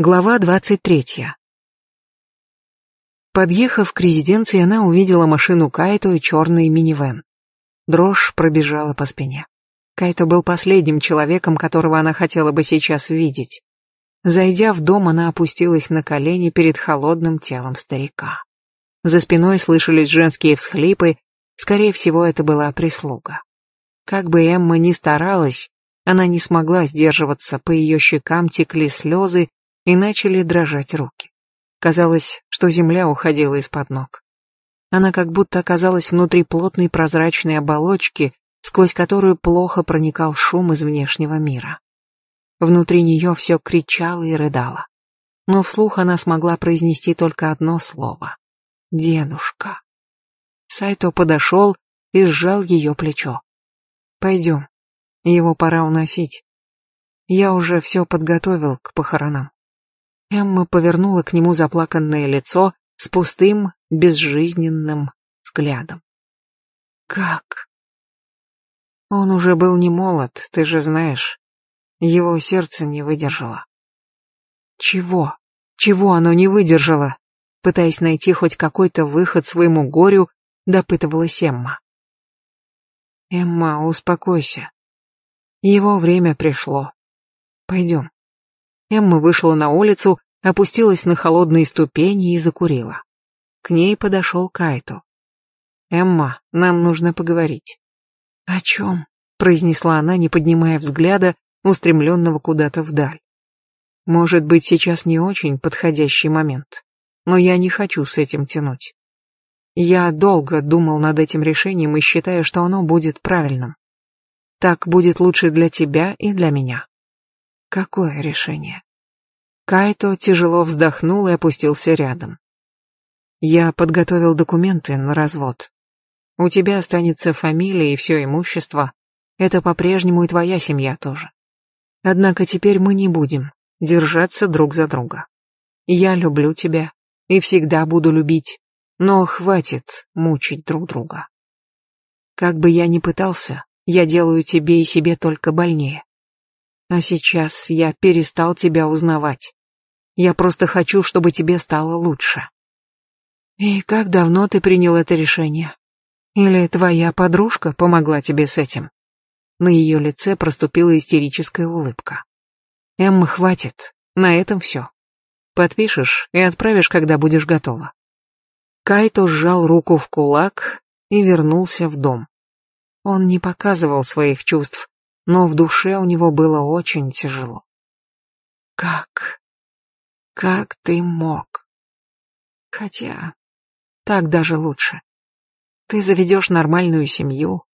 Глава двадцать третья. Подъехав к резиденции, она увидела машину Кайто и черный минивэн. Дрожь пробежала по спине. Кайто был последним человеком, которого она хотела бы сейчас видеть. Зайдя в дом, она опустилась на колени перед холодным телом старика. За спиной слышались женские всхлипы, скорее всего, это была прислуга. Как бы Эмма ни старалась, она не смогла сдерживаться, по ее щекам текли слезы и начали дрожать руки. Казалось, что земля уходила из-под ног. Она как будто оказалась внутри плотной прозрачной оболочки, сквозь которую плохо проникал шум из внешнего мира. Внутри нее все кричало и рыдало. Но вслух она смогла произнести только одно слово. «Дедушка». Сайто подошел и сжал ее плечо. «Пойдем. Его пора уносить. Я уже все подготовил к похоронам». Эмма повернула к нему заплаканное лицо с пустым, безжизненным взглядом. «Как?» Он уже был не молод, ты же знаешь. Его сердце не выдержало. Чего? Чего оно не выдержало? Пытаясь найти хоть какой-то выход своему горю, допытывалась Эмма. Эмма, успокойся. Его время пришло. Пойдем. Эмма вышла на улицу, опустилась на холодные ступени и закурила. К ней подошел Кайто. «Эмма, нам нужно поговорить». «О чем?» — произнесла она, не поднимая взгляда, устремленного куда-то вдаль. «Может быть, сейчас не очень подходящий момент, но я не хочу с этим тянуть. Я долго думал над этим решением и считаю, что оно будет правильным. Так будет лучше для тебя и для меня. Какое решение? Кайто тяжело вздохнул и опустился рядом. Я подготовил документы на развод. У тебя останется фамилия и все имущество. Это по-прежнему и твоя семья тоже. Однако теперь мы не будем держаться друг за друга. Я люблю тебя и всегда буду любить, но хватит мучить друг друга. Как бы я ни пытался, я делаю тебе и себе только больнее. А сейчас я перестал тебя узнавать. Я просто хочу, чтобы тебе стало лучше. И как давно ты принял это решение? Или твоя подружка помогла тебе с этим? На ее лице проступила истерическая улыбка. Эмма, хватит. На этом все. Подпишешь и отправишь, когда будешь готова. Кайто сжал руку в кулак и вернулся в дом. Он не показывал своих чувств, но в душе у него было очень тяжело. Как? Как ты мог? Хотя, так даже лучше. Ты заведешь нормальную семью,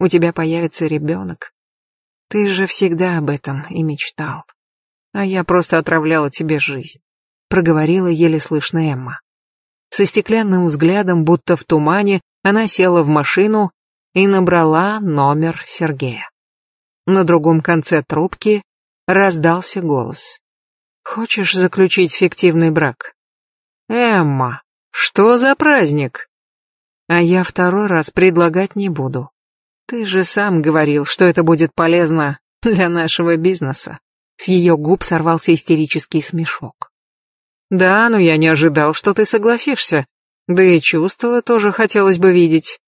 у тебя появится ребенок. Ты же всегда об этом и мечтал. А я просто отравляла тебе жизнь, проговорила еле слышно Эмма. Со стеклянным взглядом, будто в тумане, она села в машину и набрала номер Сергея. На другом конце трубки раздался голос. «Хочешь заключить фиктивный брак?» «Эмма, что за праздник?» «А я второй раз предлагать не буду. Ты же сам говорил, что это будет полезно для нашего бизнеса». С ее губ сорвался истерический смешок. «Да, но я не ожидал, что ты согласишься. Да и чувства тоже хотелось бы видеть.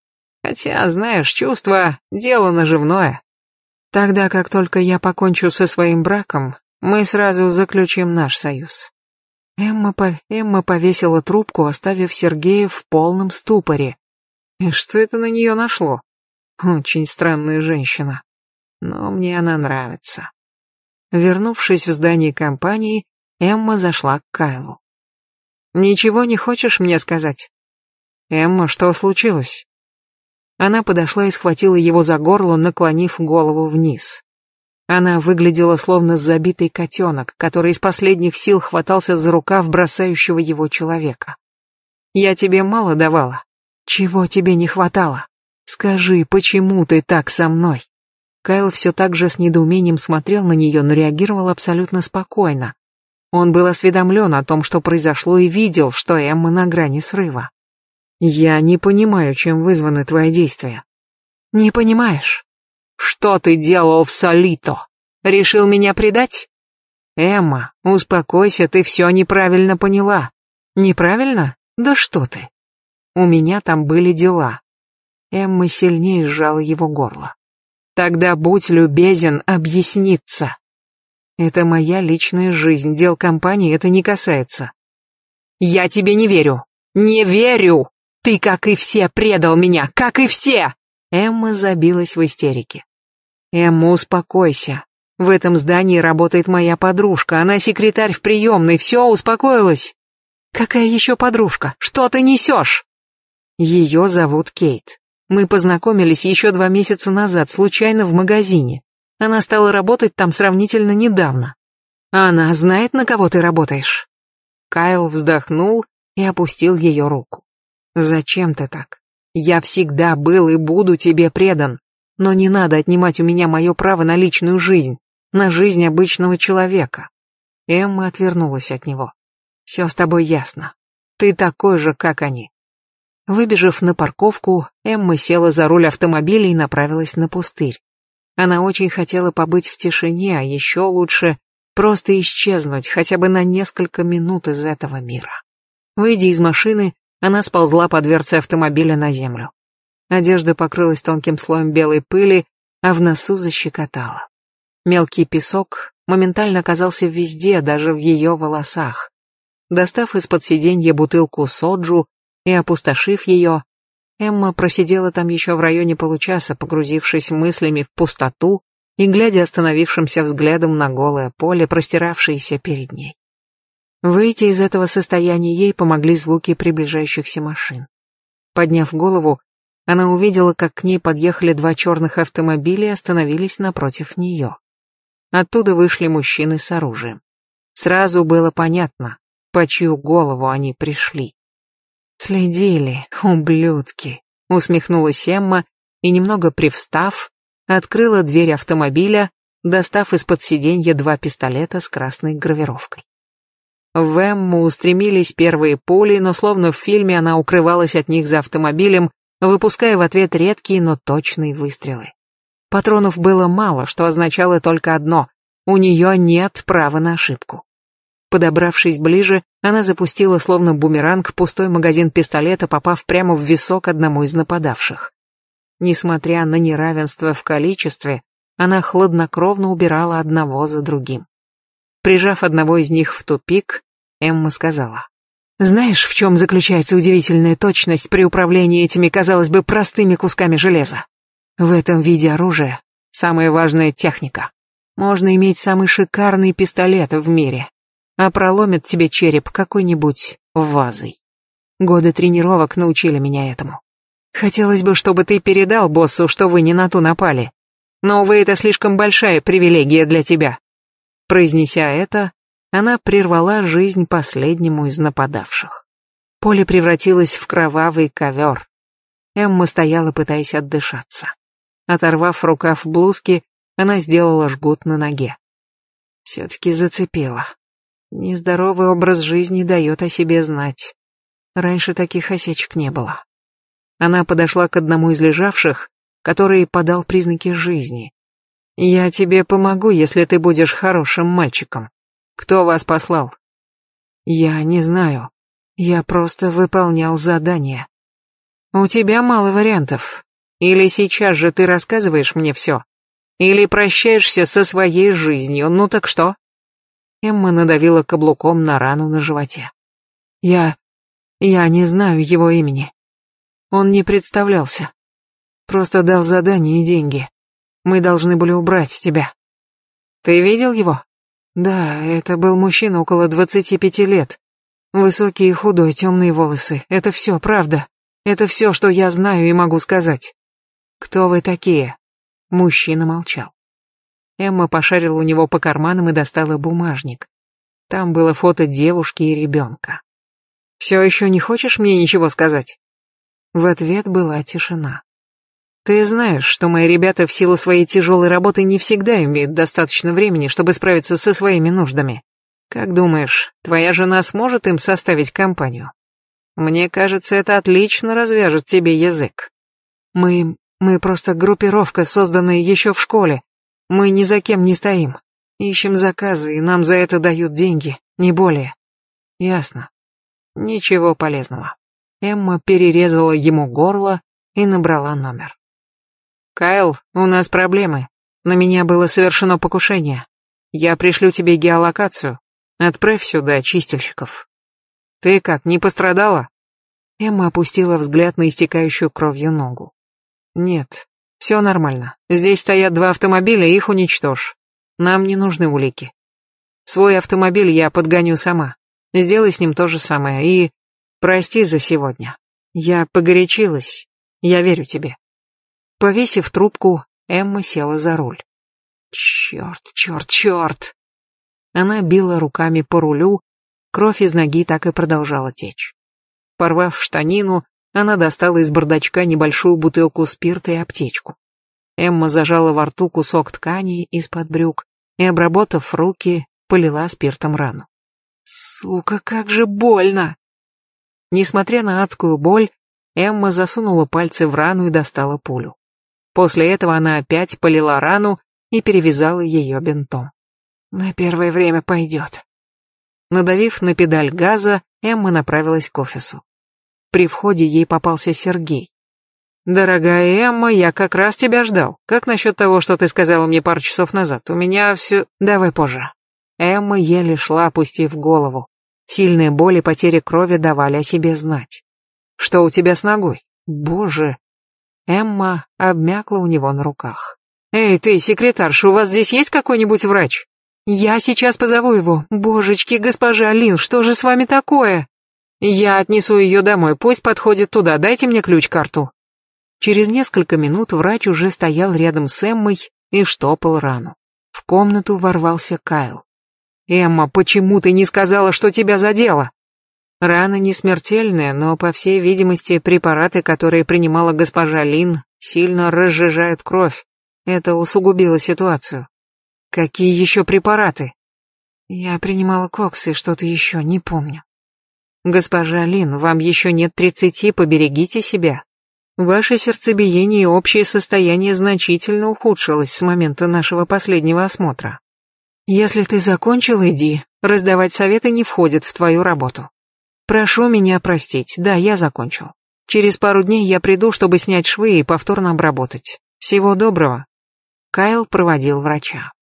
Хотя, знаешь, чувства — дело наживное. Тогда как только я покончу со своим браком, мы сразу заключим наш союз. Эмма, по... Эмма повесила трубку, оставив Сергея в полном ступоре. И что это на нее нашло? Очень странная женщина. Но мне она нравится. Вернувшись в здание компании, Эмма зашла к Кайлу. «Ничего не хочешь мне сказать?» «Эмма, что случилось?» Она подошла и схватила его за горло, наклонив голову вниз. Она выглядела словно забитый котенок, который из последних сил хватался за рукав бросающего его человека. «Я тебе мало давала. Чего тебе не хватало? Скажи, почему ты так со мной?» Кайл все так же с недоумением смотрел на нее, но реагировал абсолютно спокойно. Он был осведомлен о том, что произошло, и видел, что Эмма на грани срыва. Я не понимаю, чем вызваны твои действия. Не понимаешь? Что ты делал в Солито? Решил меня предать? Эмма, успокойся, ты все неправильно поняла. Неправильно? Да что ты. У меня там были дела. Эмма сильнее сжала его горло. Тогда будь любезен объясниться. Это моя личная жизнь, дел компании это не касается. Я тебе не верю. Не верю! Ты, как и все, предал меня, как и все!» Эмма забилась в истерике. «Эмма, успокойся. В этом здании работает моя подружка, она секретарь в приемной, все, успокоилась». «Какая еще подружка? Что ты несешь?» Ее зовут Кейт. Мы познакомились еще два месяца назад, случайно в магазине. Она стала работать там сравнительно недавно. Она знает, на кого ты работаешь?» Кайл вздохнул и опустил ее руку. «Зачем ты так? Я всегда был и буду тебе предан, но не надо отнимать у меня мое право на личную жизнь, на жизнь обычного человека». Эмма отвернулась от него. «Все с тобой ясно. Ты такой же, как они». Выбежав на парковку, Эмма села за руль автомобиля и направилась на пустырь. Она очень хотела побыть в тишине, а еще лучше просто исчезнуть хотя бы на несколько минут из этого мира. Выйдя из машины, она сползла по дверце автомобиля на землю. Одежда покрылась тонким слоем белой пыли, а в носу защекотала. Мелкий песок моментально оказался везде, даже в ее волосах. Достав из-под сиденья бутылку соджу и опустошив ее, Эмма просидела там еще в районе получаса, погрузившись мыслями в пустоту и глядя остановившимся взглядом на голое поле, простиравшееся перед ней. Выйти из этого состояния ей помогли звуки приближающихся машин. Подняв голову, она увидела, как к ней подъехали два черных автомобиля и остановились напротив нее. Оттуда вышли мужчины с оружием. Сразу было понятно, по чью голову они пришли. «Следили, ублюдки», — усмехнулась Эмма и, немного привстав, открыла дверь автомобиля, достав из-под сиденья два пистолета с красной гравировкой. В Эмму устремились первые пули, но словно в фильме она укрывалась от них за автомобилем, выпуская в ответ редкие, но точные выстрелы. Патронов было мало, что означало только одно — у нее нет права на ошибку. Подобравшись ближе, она запустила словно бумеранг пустой магазин пистолета, попав прямо в висок одному из нападавших. Несмотря на неравенство в количестве, она хладнокровно убирала одного за другим. Прижав одного из них в тупик, Эмма сказала. «Знаешь, в чем заключается удивительная точность при управлении этими, казалось бы, простыми кусками железа? В этом виде оружия самая важная техника. Можно иметь самый шикарный пистолет в мире, а проломит тебе череп какой-нибудь вазой. Годы тренировок научили меня этому. Хотелось бы, чтобы ты передал боссу, что вы не на ту напали. Но, вы это слишком большая привилегия для тебя. Произнеся это, она прервала жизнь последнему из нападавших. Поле превратилось в кровавый ковер. Эмма стояла, пытаясь отдышаться. Оторвав рукав блузки, она сделала жгут на ноге. Все-таки зацепила. Нездоровый образ жизни дает о себе знать. Раньше таких осечек не было. Она подошла к одному из лежавших, который подал признаки жизни. «Я тебе помогу, если ты будешь хорошим мальчиком. Кто вас послал?» «Я не знаю. Я просто выполнял задание». «У тебя мало вариантов. Или сейчас же ты рассказываешь мне все, или прощаешься со своей жизнью, ну так что?» Эмма надавила каблуком на рану на животе. «Я... я не знаю его имени. Он не представлялся. Просто дал задание и деньги. Мы должны были убрать тебя». «Ты видел его?» «Да, это был мужчина около двадцати пяти лет. Высокий и худой, темные волосы. Это все, правда. Это все, что я знаю и могу сказать». «Кто вы такие?» Мужчина молчал. Эмма пошарила у него по карманам и достала бумажник. Там было фото девушки и ребенка. «Все еще не хочешь мне ничего сказать?» В ответ была тишина. «Ты знаешь, что мои ребята в силу своей тяжелой работы не всегда имеют достаточно времени, чтобы справиться со своими нуждами. Как думаешь, твоя жена сможет им составить компанию? Мне кажется, это отлично развяжет тебе язык. Мы... мы просто группировка, созданная еще в школе. Мы ни за кем не стоим. Ищем заказы, и нам за это дают деньги, не более. Ясно. Ничего полезного. Эмма перерезала ему горло и набрала номер. «Кайл, у нас проблемы. На меня было совершено покушение. Я пришлю тебе геолокацию. Отправь сюда чистильщиков. Ты как, не пострадала?» Эмма опустила взгляд на истекающую кровью ногу. «Нет, все нормально. Здесь стоят два автомобиля, их уничтожь. Нам не нужны улики. Свой автомобиль я подгоню сама. Сделай с ним то же самое и... Прости за сегодня. Я погорячилась. Я верю тебе. Повесив трубку, Эмма села за руль. Черт, черт, черт. Она била руками по рулю, кровь из ноги так и продолжала течь. Порвав штанину, она достала из бардачка небольшую бутылку спирта и аптечку. Эмма зажала во рту кусок ткани из-под брюк и, обработав руки, полила спиртом рану. Сука, как же больно! Несмотря на адскую боль, Эмма засунула пальцы в рану и достала пулю. После этого она опять полила рану и перевязала ее бинтом. На первое время пойдет. Надавив на педаль газа, Эмма направилась к офису. При входе ей попался Сергей. «Дорогая Эмма, я как раз тебя ждал. Как насчет того, что ты сказала мне пару часов назад? У меня все... Давай позже». Эмма еле шла, опустив голову. Сильные боли, потери крови давали о себе знать. «Что у тебя с ногой? Боже!» Эмма обмякла у него на руках. «Эй, ты, секретарша, у вас здесь есть какой-нибудь врач?» «Я сейчас позову его. Божечки, госпожа Лин, что же с вами такое?» «Я отнесу ее домой, пусть подходит туда, дайте мне ключ-карту». Через несколько минут врач уже стоял рядом с Эммой и штопал рану. В комнату ворвался Кайл. «Эмма, почему ты не сказала, что тебя задело?» Рана не смертельная, но, по всей видимости, препараты, которые принимала госпожа Лин, сильно разжижают кровь. Это усугубило ситуацию. Какие еще препараты? Я принимала кокс и что-то еще, не помню. Госпожа Лин, вам еще нет тридцати, поберегите себя. Ваше сердцебиение и общее состояние значительно ухудшилось с момента нашего последнего осмотра. Если ты закончил, иди. Раздавать советы не входит в твою работу. Прошу меня простить, да, я закончил. Через пару дней я приду, чтобы снять швы и повторно обработать. Всего доброго. Кайл проводил врача.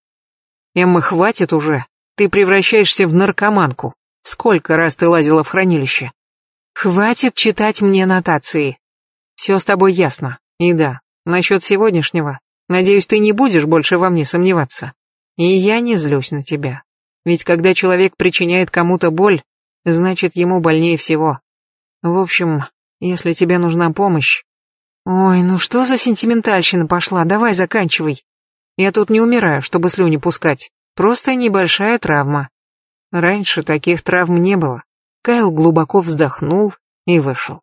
Эмма, хватит уже. Ты превращаешься в наркоманку. Сколько раз ты лазила в хранилище? Хватит читать мне нотации. Все с тобой ясно. И да, насчет сегодняшнего. Надеюсь, ты не будешь больше во мне сомневаться. И я не злюсь на тебя. Ведь когда человек причиняет кому-то боль, значит ему больнее всего. В общем, если тебе нужна помощь... Ой, ну что за сентиментальщина пошла, давай заканчивай. Я тут не умираю, чтобы слюни пускать. Просто небольшая травма. Раньше таких травм не было. Кайл глубоко вздохнул и вышел.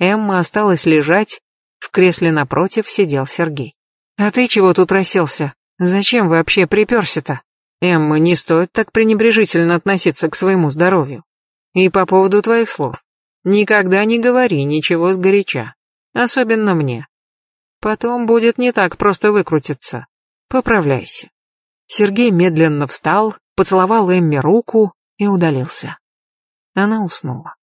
Эмма осталась лежать, в кресле напротив сидел Сергей. «А ты чего тут расселся? Зачем вообще приперся-то? Эмма, не стоит так пренебрежительно относиться к своему здоровью. И по поводу твоих слов. Никогда не говори ничего сгоряча. Особенно мне. Потом будет не так просто выкрутиться. Поправляйся. Сергей медленно встал, поцеловал Эмме руку и удалился. Она уснула.